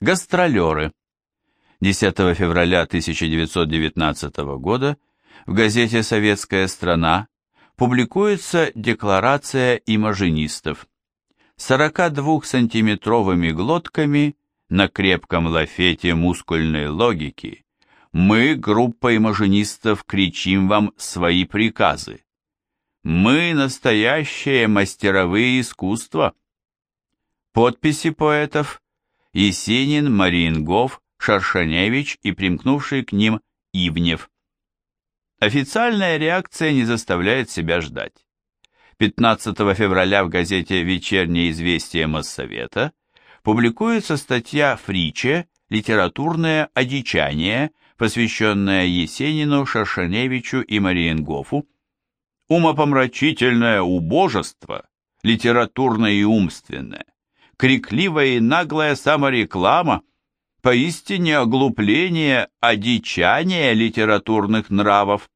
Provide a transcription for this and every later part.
Гастролеры. 10 февраля 1919 года в газете «Советская страна» публикуется декларация имажинистов. 42-сантиметровыми глотками на крепком лафете мускульной логики мы, группа имажинистов, кричим вам свои приказы. Мы настоящие мастеровые искусства. Подписи поэтов Есенин, Мариенгов, Шаршаневич и примкнувший к ним Ивнев. Официальная реакция не заставляет себя ждать. 15 февраля в газете «Вечернее известие Моссовета» публикуется статья Фриче «Литературное одичание», посвященная Есенину, Шаршаневичу и Мариенгофу. Умопомрачительное убожество, литературное и умственное, крикливая и наглая самореклама, поистине оглупление, одичание литературных нравов.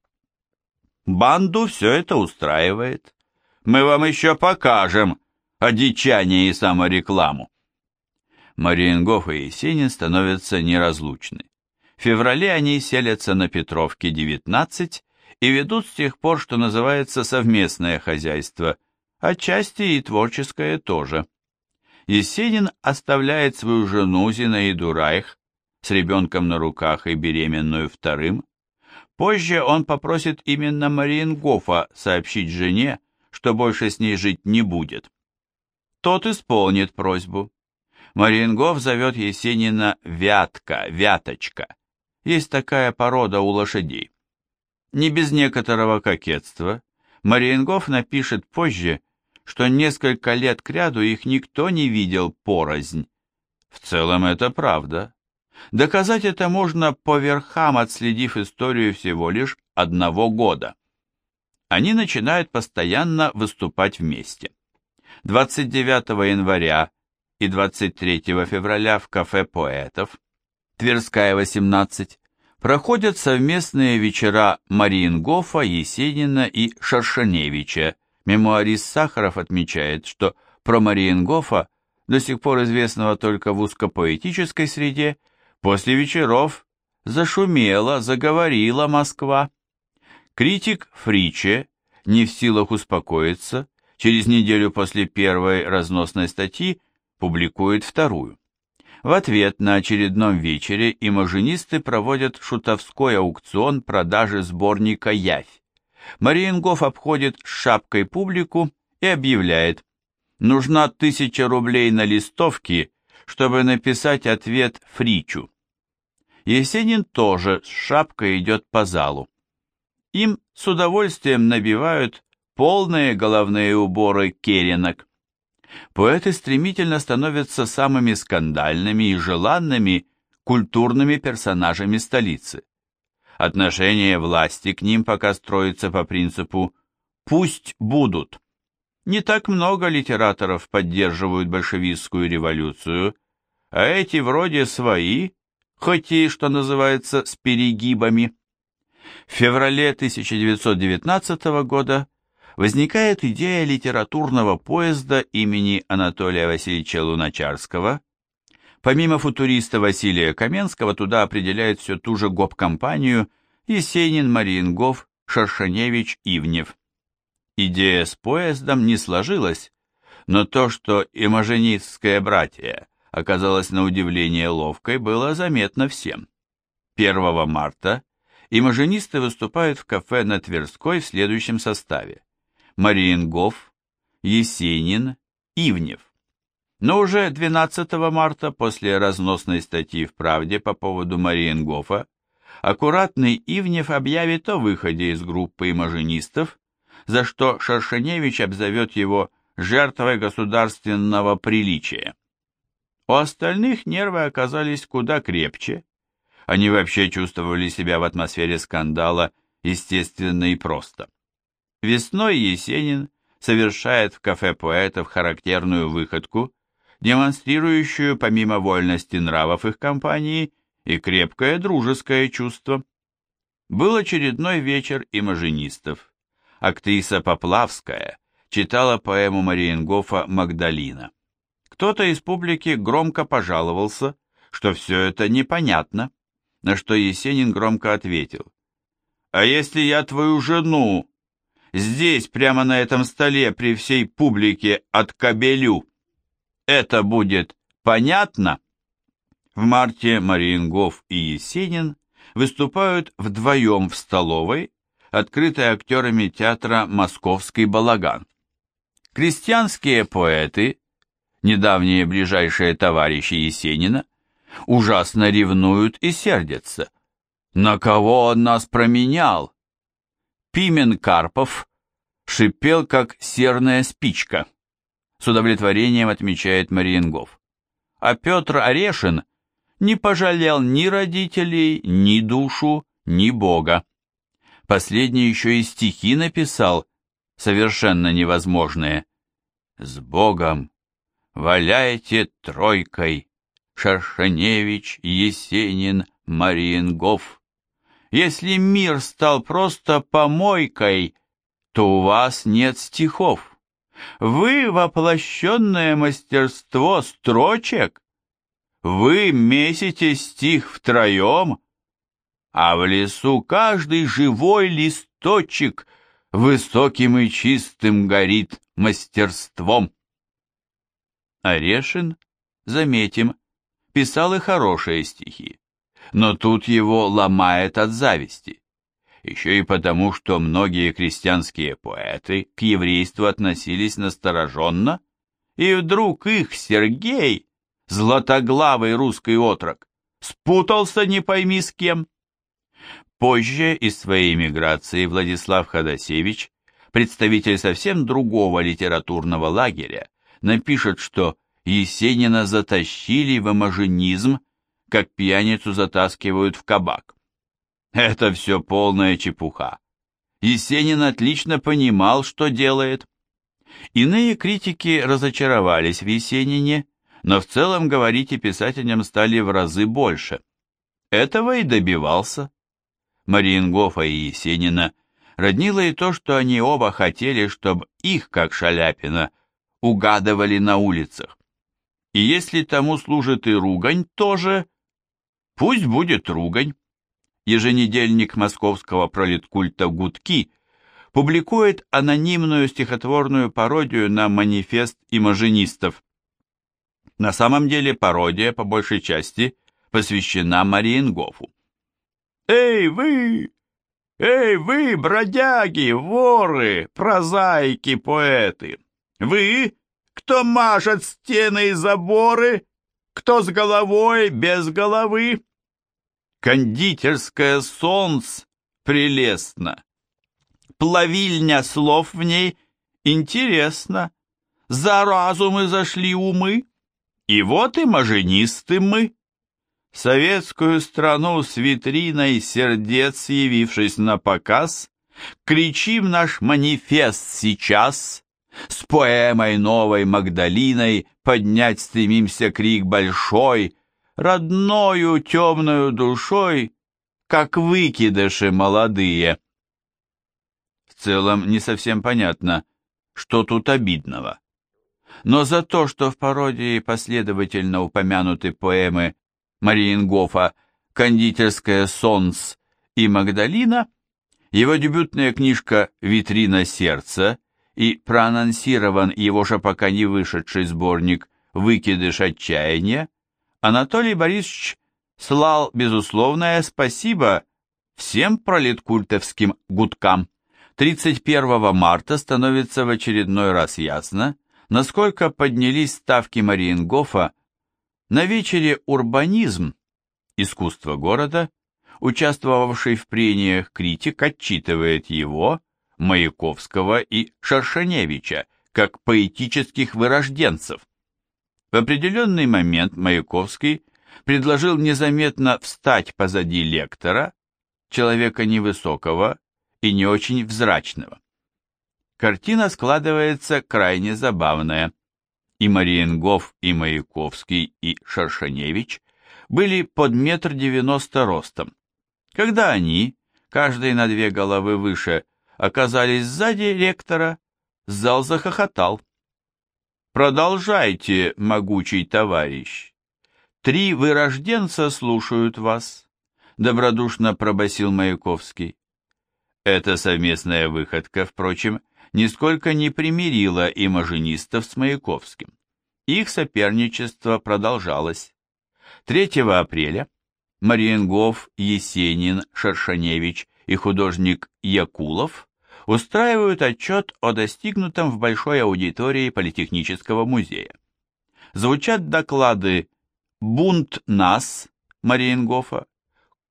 Банду все это устраивает. Мы вам еще покажем одичание и саморекламу. Мариенгоф и Есенин становятся неразлучны. В феврале они селятся на Петровке, 19, и ведут с тех пор, что называется, совместное хозяйство, отчасти и творческое тоже. Есенин оставляет свою жену Зинаиду Райх с ребенком на руках и беременную вторым. Позже он попросит именно Мариенгофа сообщить жене, что больше с ней жить не будет. Тот исполнит просьбу. Мариенгоф зовет Есенина Вятка, Вяточка. Есть такая порода у лошадей. Не без некоторого кокетства Мариенгоф напишет позже, что несколько лет кряду их никто не видел порознь. В целом это правда. Доказать это можно по верхам, отследив историю всего лишь одного года они начинают постоянно выступать вместе. 29 января и 23 февраля в кафе поэтов, Тверская, 18, проходят совместные вечера Мариенгофа, Есенина и Шаршаневича. Мемуарист Сахаров отмечает, что про Мариенгофа, до сих пор известного только в узкопоэтической среде, после вечеров зашумела, заговорила Москва. Критик Фриче, не в силах успокоиться, через неделю после первой разносной статьи публикует вторую. В ответ на очередном вечере имажинисты проводят шутовской аукцион продажи сборника «Явь». Мариенгоф обходит шапкой публику и объявляет «Нужна тысяча рублей на листовке, чтобы написать ответ Фричу». Есенин тоже с шапкой идет по залу. Им с удовольствием набивают полные головные уборы керенок. Поэты стремительно становятся самыми скандальными и желанными культурными персонажами столицы. Отношение власти к ним пока строится по принципу «пусть будут». Не так много литераторов поддерживают большевистскую революцию, а эти вроде свои, хоть и, что называется, с перегибами. В феврале 1919 года возникает идея литературного поезда имени Анатолия Васильевича Луначарского. Помимо футуриста Василия Каменского, туда определяет все ту же гоп-компанию Есенин, Мариенгоф, Шаршаневич, Ивнев. Идея с поездом не сложилась, но то, что имаженистское братье оказалось на удивление ловкой, было заметно всем. 1 марта имажинисты выступают в кафе на Тверской в следующем составе. Мариенгоф, Есенин, Ивнев. Но уже 12 марта, после разносной статьи в «Правде» по поводу Мариенгофа, аккуратный Ивнев объявит о выходе из группы имажинистов, за что Шаршеневич обзовет его жертвой государственного приличия. У остальных нервы оказались куда крепче, они вообще чувствовали себя в атмосфере скандала естественно и просто. Весной Есенин совершает в кафе поэтов характерную выходку, демонстрирующую помимо вольности нравов их компании и крепкое дружеское чувство. Был очередной вечер имажинистов. Актриса Поплавская читала поэму Мариенгофа «Магдалина». Кто-то из публики громко пожаловался, что все это непонятно, на что Есенин громко ответил. «А если я твою жену здесь, прямо на этом столе, при всей публике откабелю, это будет понятно?» В марте Мариенгоф и Есенин выступают вдвоем в столовой, открытой актерами театра «Московский балаган». Крестьянские поэты, недавние ближайшие товарищи Есенина, ужасно ревнуют и сердятся. На кого он нас променял? Пимен Карпов шипел, как серная спичка, с удовлетворением отмечает Мариенгов. А Петр Орешин не пожалел ни родителей, ни душу, ни Бога. Последний еще и стихи написал, совершенно невозможные. «С Богом! Валяйте тройкой! Шершеневич, Есенин, Мариенгоф! Если мир стал просто помойкой, то у вас нет стихов. Вы воплощенное мастерство строчек. Вы месите стих втроем, а в лесу каждый живой листочек высоким и чистым горит мастерством. Орешин, заметим, писал и хорошие стихи, но тут его ломает от зависти. Еще и потому, что многие крестьянские поэты к еврейству относились настороженно, и вдруг их Сергей, златоглавый русский отрок, спутался не пойми с кем. Позже из своей эмиграции Владислав Ходосевич, представитель совсем другого литературного лагеря, напишет, что Есенина затащили в эмажинизм, как пьяницу затаскивают в кабак. Это все полная чепуха. Есенин отлично понимал, что делает. Иные критики разочаровались в Есенине, но в целом говорить и писать о нем стали в разы больше. Этого и добивался. Мариенгофа и Есенина роднило и то, что они оба хотели, чтобы их, как Шаляпина, угадывали на улицах. И если тому служит и ругань тоже, пусть будет ругань. Еженедельник московского пролеткульта «Гудки» публикует анонимную стихотворную пародию на манифест имажинистов. На самом деле пародия, по большей части, посвящена Мариенгофу. «Эй, вы! Эй, вы, бродяги, воры, прозаики, поэты! Вы, кто машет стены и заборы, кто с головой, без головы? Кондитерское солнце прелестно, плавильня слов в ней интересно, за разумы зашли умы, и вот и маженисты мы. Советскую страну с витриной сердец, явившись на показ, Кричим наш манифест сейчас, С поэмой новой Магдалиной Поднять стремимся крик большой, Родною темную душой, Как выкидыши молодые. В целом не совсем понятно, что тут обидного. Но за то, что в пародии последовательно упомянуты поэмы Мариенгофа «Кондитерская Сонс» и «Магдалина», его дебютная книжка «Витрина сердца» и проанонсирован его же пока не вышедший сборник «Выкидыш отчаяния», Анатолий Борисович слал безусловное спасибо всем пролеткультовским гудкам. 31 марта становится в очередной раз ясно, насколько поднялись ставки Мариенгофа на вечере «Урбанизм. Искусство города», участвовавший в прениях критик отчитывает его, Маяковского и Шаршеневича, как поэтических вырожденцев. В определенный момент Маяковский предложил незаметно встать позади лектора, человека невысокого и не очень взрачного. Картина складывается крайне забавная и Мариенгоф, и Маяковский, и Шершеневич были под метр девяносто ростом. Когда они, каждый на две головы выше, оказались сзади ректора, зал захохотал. «Продолжайте, могучий товарищ. Три вырожденца слушают вас, добродушно пробасил Маяковский. Эта совместная выходка, впрочем, нисколько не примирила имажинистов с Маяковским. Их соперничество продолжалось. 3 апреля Мариенгов, Есенин, Шершеневич и художник Якулов устраивают отчет о достигнутом в большой аудитории Политехнического музея. Звучат доклады «Бунт нас» Мариенгофа,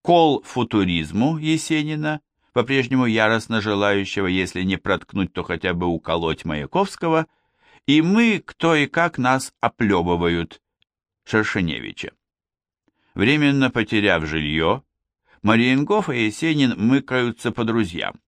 «Кол футуризму» Есенина, по-прежнему яростно желающего, если не проткнуть, то хотя бы уколоть Маяковского, и мы, кто и как нас оплебывают, Шершеневича. Временно потеряв жилье, Мариенгоф и Есенин мыкаются по друзьям.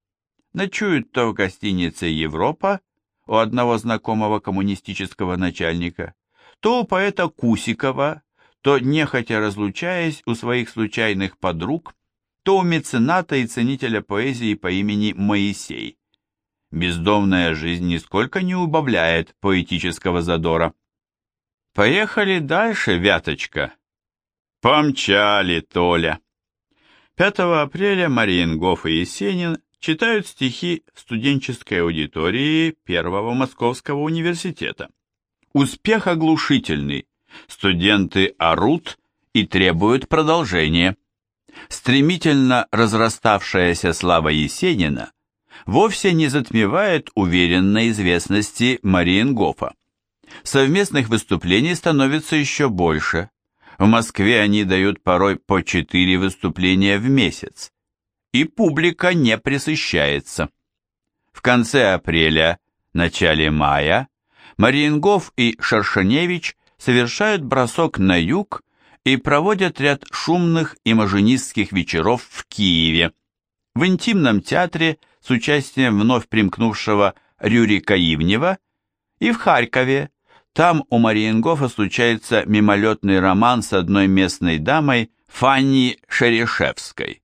Ночуют то в гостинице «Европа» у одного знакомого коммунистического начальника, то у поэта Кусикова, то, нехотя разлучаясь, у своих случайных подруг, то у мецената и ценителя поэзии по имени Моисей. Бездомная жизнь нисколько не убавляет поэтического задора. Поехали дальше, Вяточка. Помчали, Толя. 5 апреля Мариенгоф и Есенин читают стихи студенческой аудитории Первого Московского университета. Успех оглушительный. Студенты орут и требуют продолжения. Стремительно разраставшаяся слава Есенина вовсе не затмевает уверенной известности Мариенгофа. Совместных выступлений становится еще больше. В Москве они дают порой по четыре выступления в месяц. И публика не присыщается. В конце апреля, начале мая Мариенгоф и Шершеневич совершают бросок на юг и проводят ряд шумных и маженистских вечеров в Киеве, в интимном театре с участием вновь примкнувшего Рюрика Ивнева и в Харькове, там у Мариенгофа случается мимолетный роман с одной местной дамой Фанни Шерешевской.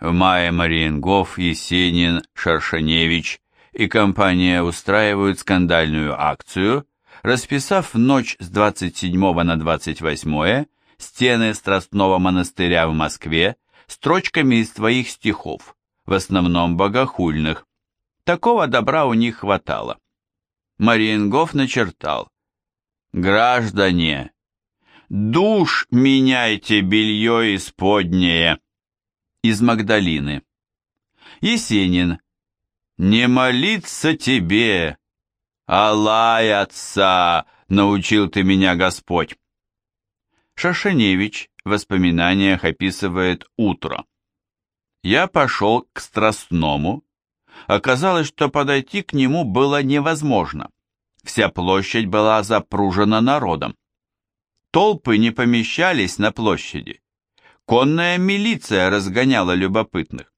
В мае Мариенгоф, Есенин, Шаршаневич и компания устраивают скандальную акцию, расписав в ночь с 27 на 28 стены Страстного монастыря в Москве строчками из твоих стихов, в основном богохульных. Такого добра у них хватало. Мариенгоф начертал Граждане, душ меняйте белье исподнее. Из Магдалины. Есенин. Не молиться тебе, а лаяться, научил ты меня Господь. Шашеневич в воспоминаниях описывает утро. Я пошел к Страстному. Оказалось, что подойти к нему было невозможно. Вся площадь была запружена народом. Толпы не помещались на площади. Конная милиция разгоняла любопытных.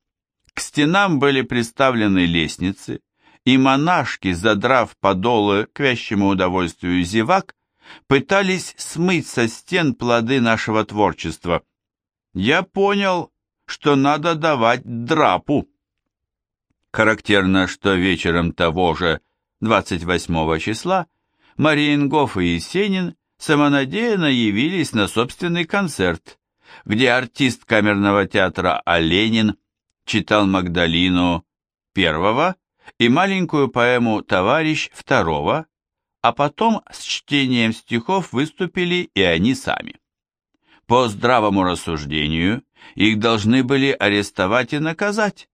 К стенам были приставлены лестницы, и монашки, задрав подолы к вящему удовольствию зевак, пытались смыть со стен плоды нашего творчества. Я понял, что надо давать драпу. Характерно, что вечером того же 28 числа Мариенгоф и Есенин самонадеянно явились на собственный концерт, где артист камерного театра Оленин читал Магдалину первого и маленькую поэму «Товарищ» второго, а потом с чтением стихов выступили и они сами. По здравому рассуждению их должны были арестовать и наказать,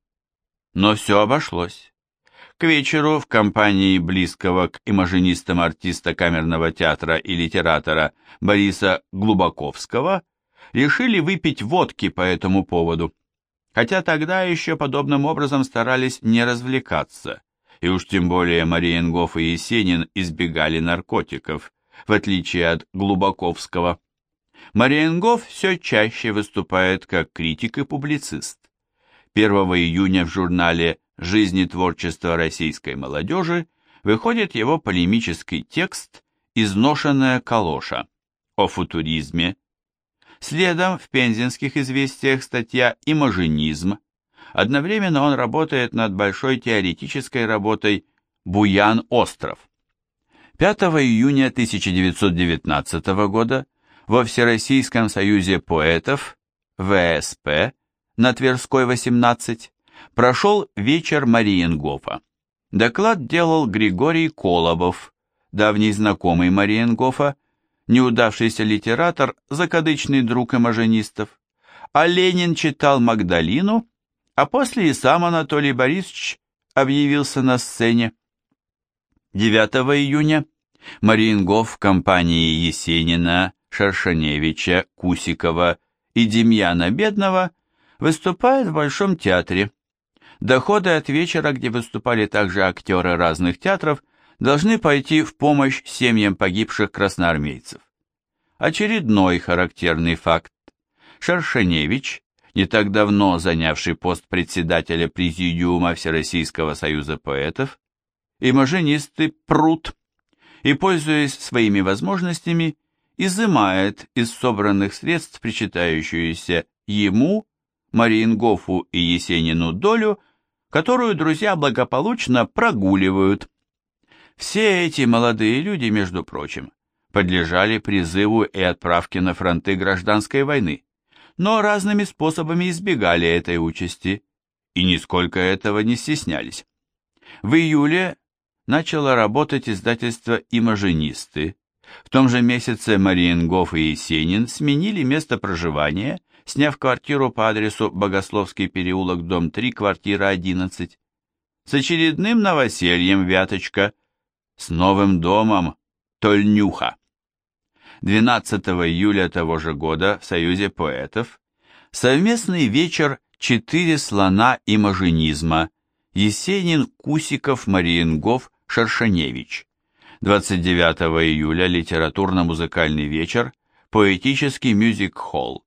но все обошлось. К вечеру в компании близкого к имажинистам артиста камерного театра и литератора Бориса Глубаковского решили выпить водки по этому поводу, хотя тогда еще подобным образом старались не развлекаться, и уж тем более Мариенгоф и Есенин избегали наркотиков, в отличие от Глубаковского. Мариенгоф все чаще выступает как критик и публицист. 1 июня в журнале жизни творчества российской молодежи выходит его полемический текст «Изношенная калоша» о футуризме. Следом в пензенских известиях статья «Имажинизм». Одновременно он работает над большой теоретической работой «Буян-остров». 5 июня 1919 года во Всероссийском союзе поэтов ВСП на Тверской 18 прошел вечер Мариенгофа. Доклад делал Григорий Колобов, давний знакомый Мариенгофа, неудавшийся литератор, закадычный друг имажинистов, а Ленин читал Магдалину, а после и сам Анатолий Борисович объявился на сцене. 9 июня Мариенгоф в компании Есенина, Шершеневича, Кусикова и Демьяна Бедного выступает в Большом театре. Доходы от вечера, где выступали также актеры разных театров, должны пойти в помощь семьям погибших красноармейцев. Очередной характерный факт. Шершеневич, не так давно занявший пост председателя Президиума Всероссийского союза поэтов, и маженисты прут, и, пользуясь своими возможностями, изымает из собранных средств причитающуюся ему, Мариенгофу и Есенину долю, которую друзья благополучно прогуливают. Все эти молодые люди, между прочим, подлежали призыву и отправке на фронты гражданской войны, но разными способами избегали этой участи и нисколько этого не стеснялись. В июле начало работать издательство «Имажинисты». В том же месяце Мариенгоф и Есенин сменили место проживания, сняв квартиру по адресу Богословский переулок, дом 3, квартира 11. С очередным новосельем Вяточка, с новым домом Тольнюха. 12 июля того же года в Союзе поэтов совместный вечер «Четыре слона имажинизма» Есенин, Кусиков, Мариенгоф, Шершеневич. 29 июля литературно-музыкальный вечер, поэтический мюзик-холл.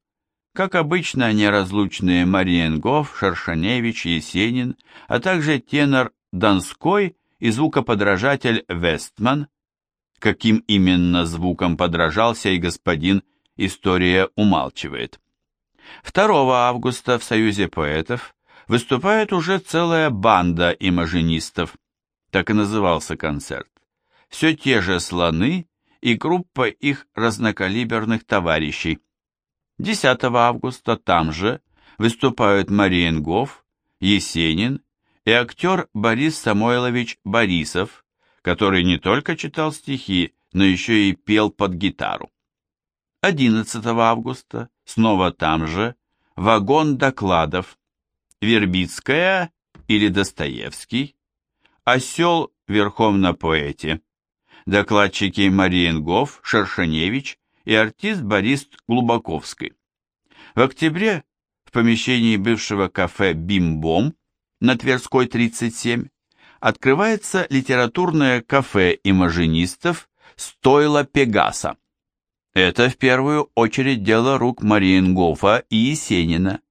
Как обычно, неразлучные Мариенгоф, Шершеневич, Есенин, а также тенор Донской и звукоподражатель Вестман. Каким именно звуком подражался и господин, история умалчивает. 2 августа в Союзе поэтов выступает уже целая банда имажинистов – так и назывался концерт. Все те же слоны и группа их разнокалиберных товарищей. 10 августа там же выступают Мариенгоф, Есенин и актер Борис Самойлович Борисов, который не только читал стихи, но еще и пел под гитару. 11 августа, снова там же, вагон докладов. Вербицкая или Достоевский, Осел верхом на поэте. Докладчики Мариенгоф, Шершеневич и артист Борис Глубаковский. В октябре в помещении бывшего кафе «Бимбом» на Тверской 37 открывается литературное кафе имажинистов «Стойло Пегаса». Это в первую очередь дело рук Мариенгофа и Есенина.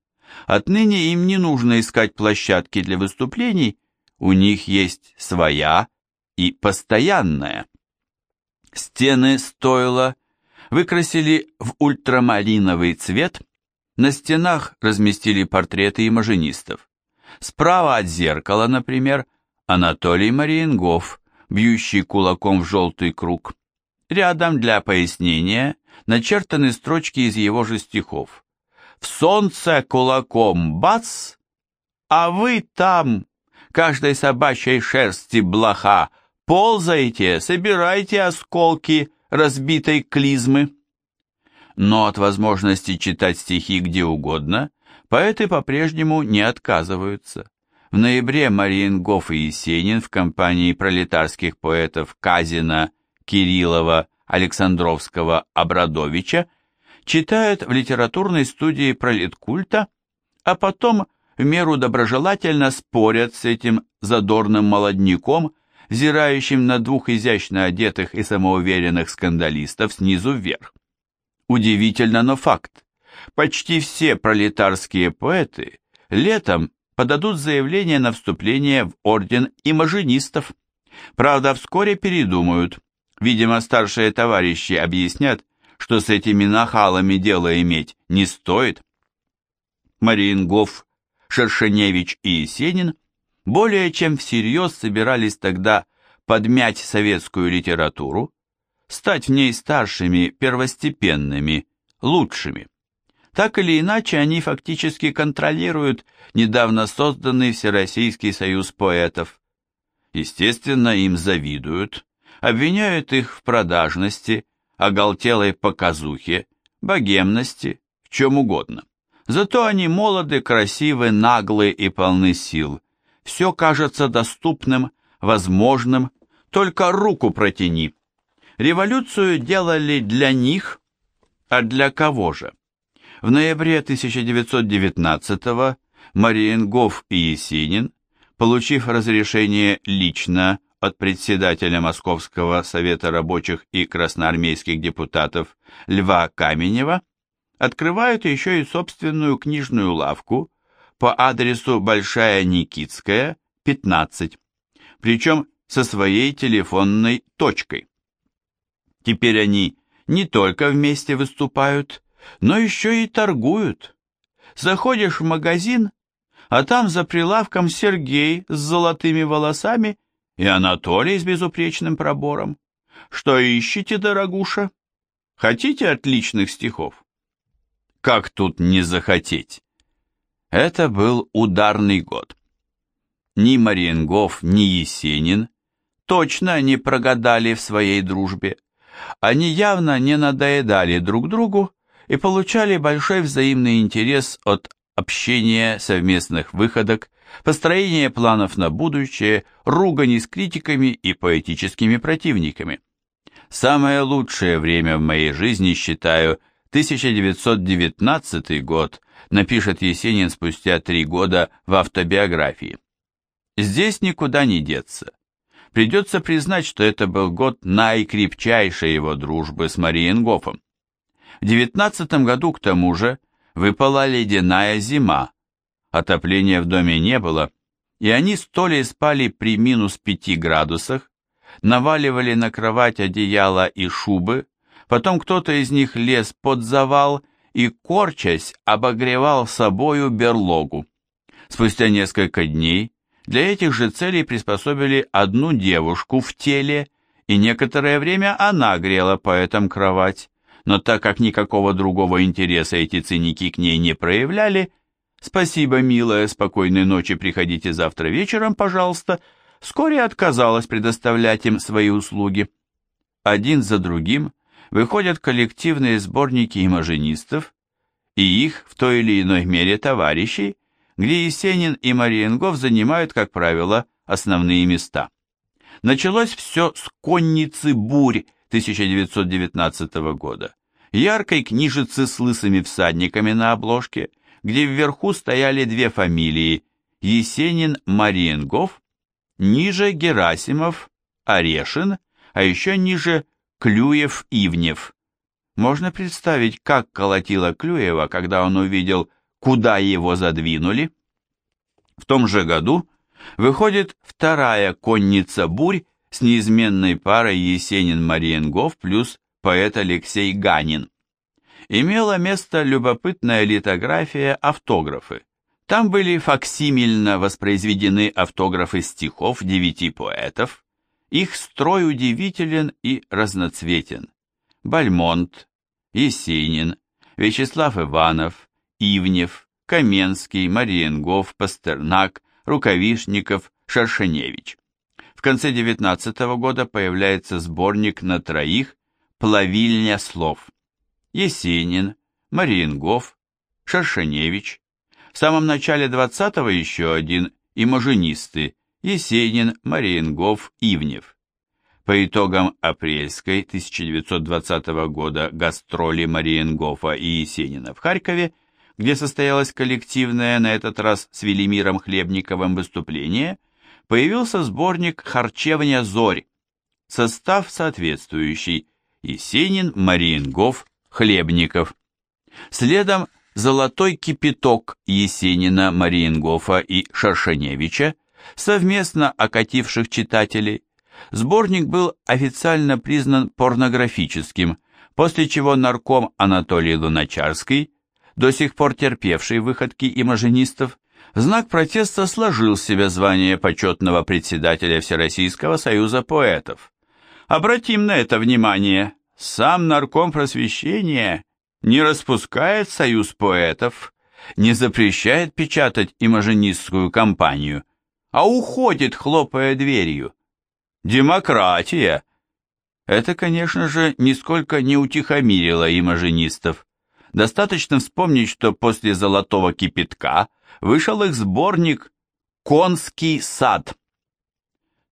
Отныне им не нужно искать площадки для выступлений, у них есть своя и постоянная. Стены стойла выкрасили в ультрамариновый цвет, на стенах разместили портреты имажинистов. Справа от зеркала, например, Анатолий Мариенгоф, бьющий кулаком в желтый круг. Рядом для пояснения начертаны строчки из его же стихов. «В солнце кулаком бац, а вы там каждой собачьей шерсти блоха, ползайте, собирайте осколки разбитой клизмы. Но от возможности читать стихи где угодно поэты по-прежнему не отказываются. В ноябре Мариенгоф и Есенин в компании пролетарских поэтов Казина, Кириллова, Александровского, Абрадовича читают в литературной студии пролеткульта, а потом в меру доброжелательно спорят с этим задорным молодняком, взирающим на двух изящно одетых и самоуверенных скандалистов снизу вверх. Удивительно, но факт. Почти все пролетарские поэты летом подадут заявление на вступление в орден имажинистов. Правда, вскоре передумают. Видимо, старшие товарищи объяснят, что с этими нахалами дело иметь не стоит. Мариенгоф Шершеневич и Есенин более чем всерьез собирались тогда подмять советскую литературу, стать в ней старшими, первостепенными, лучшими. Так или иначе, они фактически контролируют недавно созданный Всероссийский союз поэтов. Естественно, им завидуют, обвиняют их в продажности, оголтелой показухе, богемности, в чем угодно. Зато они молоды, красивы, наглы и полны сил. Все кажется доступным, возможным, только руку протяни. Революцию делали для них, а для кого же? В ноябре 1919-го Мариенгоф и Есенин, получив разрешение лично от председателя Московского совета рабочих и красноармейских депутатов Льва Каменева, открывают еще и собственную книжную лавку по адресу Большая Никитская, 15, причем со своей телефонной точкой. Теперь они не только вместе выступают, но еще и торгуют. Заходишь в магазин, а там за прилавком Сергей с золотыми волосами и Анатолий с безупречным пробором. Что ищете, дорогуша? Хотите отличных стихов? Как тут не захотеть? Это был ударный год. Ни Мариенгоф, ни Есенин точно не прогадали в своей дружбе. Они явно не надоедали друг другу и получали большой взаимный интерес от общения, совместных выходок, построения планов на будущее, ругани с критиками и поэтическими противниками. Самое лучшее время в моей жизни, считаю, 1919 год, напишет Есенин спустя три года в автобиографии. Здесь никуда не деться. Придется признать, что это был год наикрепчайшей его дружбы с Мариенгофом. В девятнадцатом году, к тому же, выпала ледяная зима, отопления в доме не было, и они с Толей спали при минус пяти градусах, наваливали на кровать одеяла и шубы, Потом кто-то из них лез под завал и, корчась, обогревал собою берлогу. Спустя несколько дней для этих же целей приспособили одну девушку в теле, и некоторое время она грела поэтам кровать. Но так как никакого другого интереса эти циники к ней не проявляли, «Спасибо, милая, спокойной ночи, приходите завтра вечером, пожалуйста», вскоре отказалась предоставлять им свои услуги. Один за другим выходят коллективные сборники имажинистов и их в той или иной мере товарищей, где Есенин и Мариенгов занимают, как правило, основные места. Началось все с «Конницы бурь» 1919 года, яркой книжицы с лысыми всадниками на обложке, где вверху стояли две фамилии Есенин Мариенгов, ниже Герасимов, Орешин, а еще ниже Клюев-Ивнев. Можно представить, как колотило Клюева, когда он увидел, куда его задвинули. В том же году выходит вторая конница «Бурь» с неизменной парой Есенин-Мариенгов плюс поэт Алексей Ганин. Имела место любопытная литография «Автографы». Там были факсимильно воспроизведены автографы стихов девяти поэтов, их строй удивителен и разноцветен. Бальмонт, Есенин, Вячеслав Иванов, Ивнев, Каменский, Мариенгов, Пастернак, Рукавишников, Шершеневич. В конце XIX года появляется сборник на троих «Плавильня слов». Есенин, Мариенгов, Шершеневич. В самом начале XX еще один «Имажинисты» Есенин, Мариенгов, Ивнев. По итогам апрельской 1920 года гастроли Мариенгофа и Есенина в Харькове, где состоялось коллективное, на этот раз с Велимиром Хлебниковым выступление, появился сборник «Харчевня Зорь». Состав соответствующий Есенин, Мариенгоф, Хлебников. Следом «Золотой кипяток» Есенина, Мариенгофа и Шаршеневича – совместно окативших читателей, сборник был официально признан порнографическим, после чего нарком Анатолий Луначарский, до сих пор терпевший выходки имажинистов, в знак протеста сложил себе звание почетного председателя Всероссийского союза поэтов. Обратим на это внимание. Сам нарком просвещения не распускает союз поэтов, не запрещает печатать имажинистскую кампанию, а уходит, хлопая дверью. Демократия! Это, конечно же, нисколько не утихомирило имажинистов. Достаточно вспомнить, что после «Золотого кипятка» вышел их сборник «Конский сад»,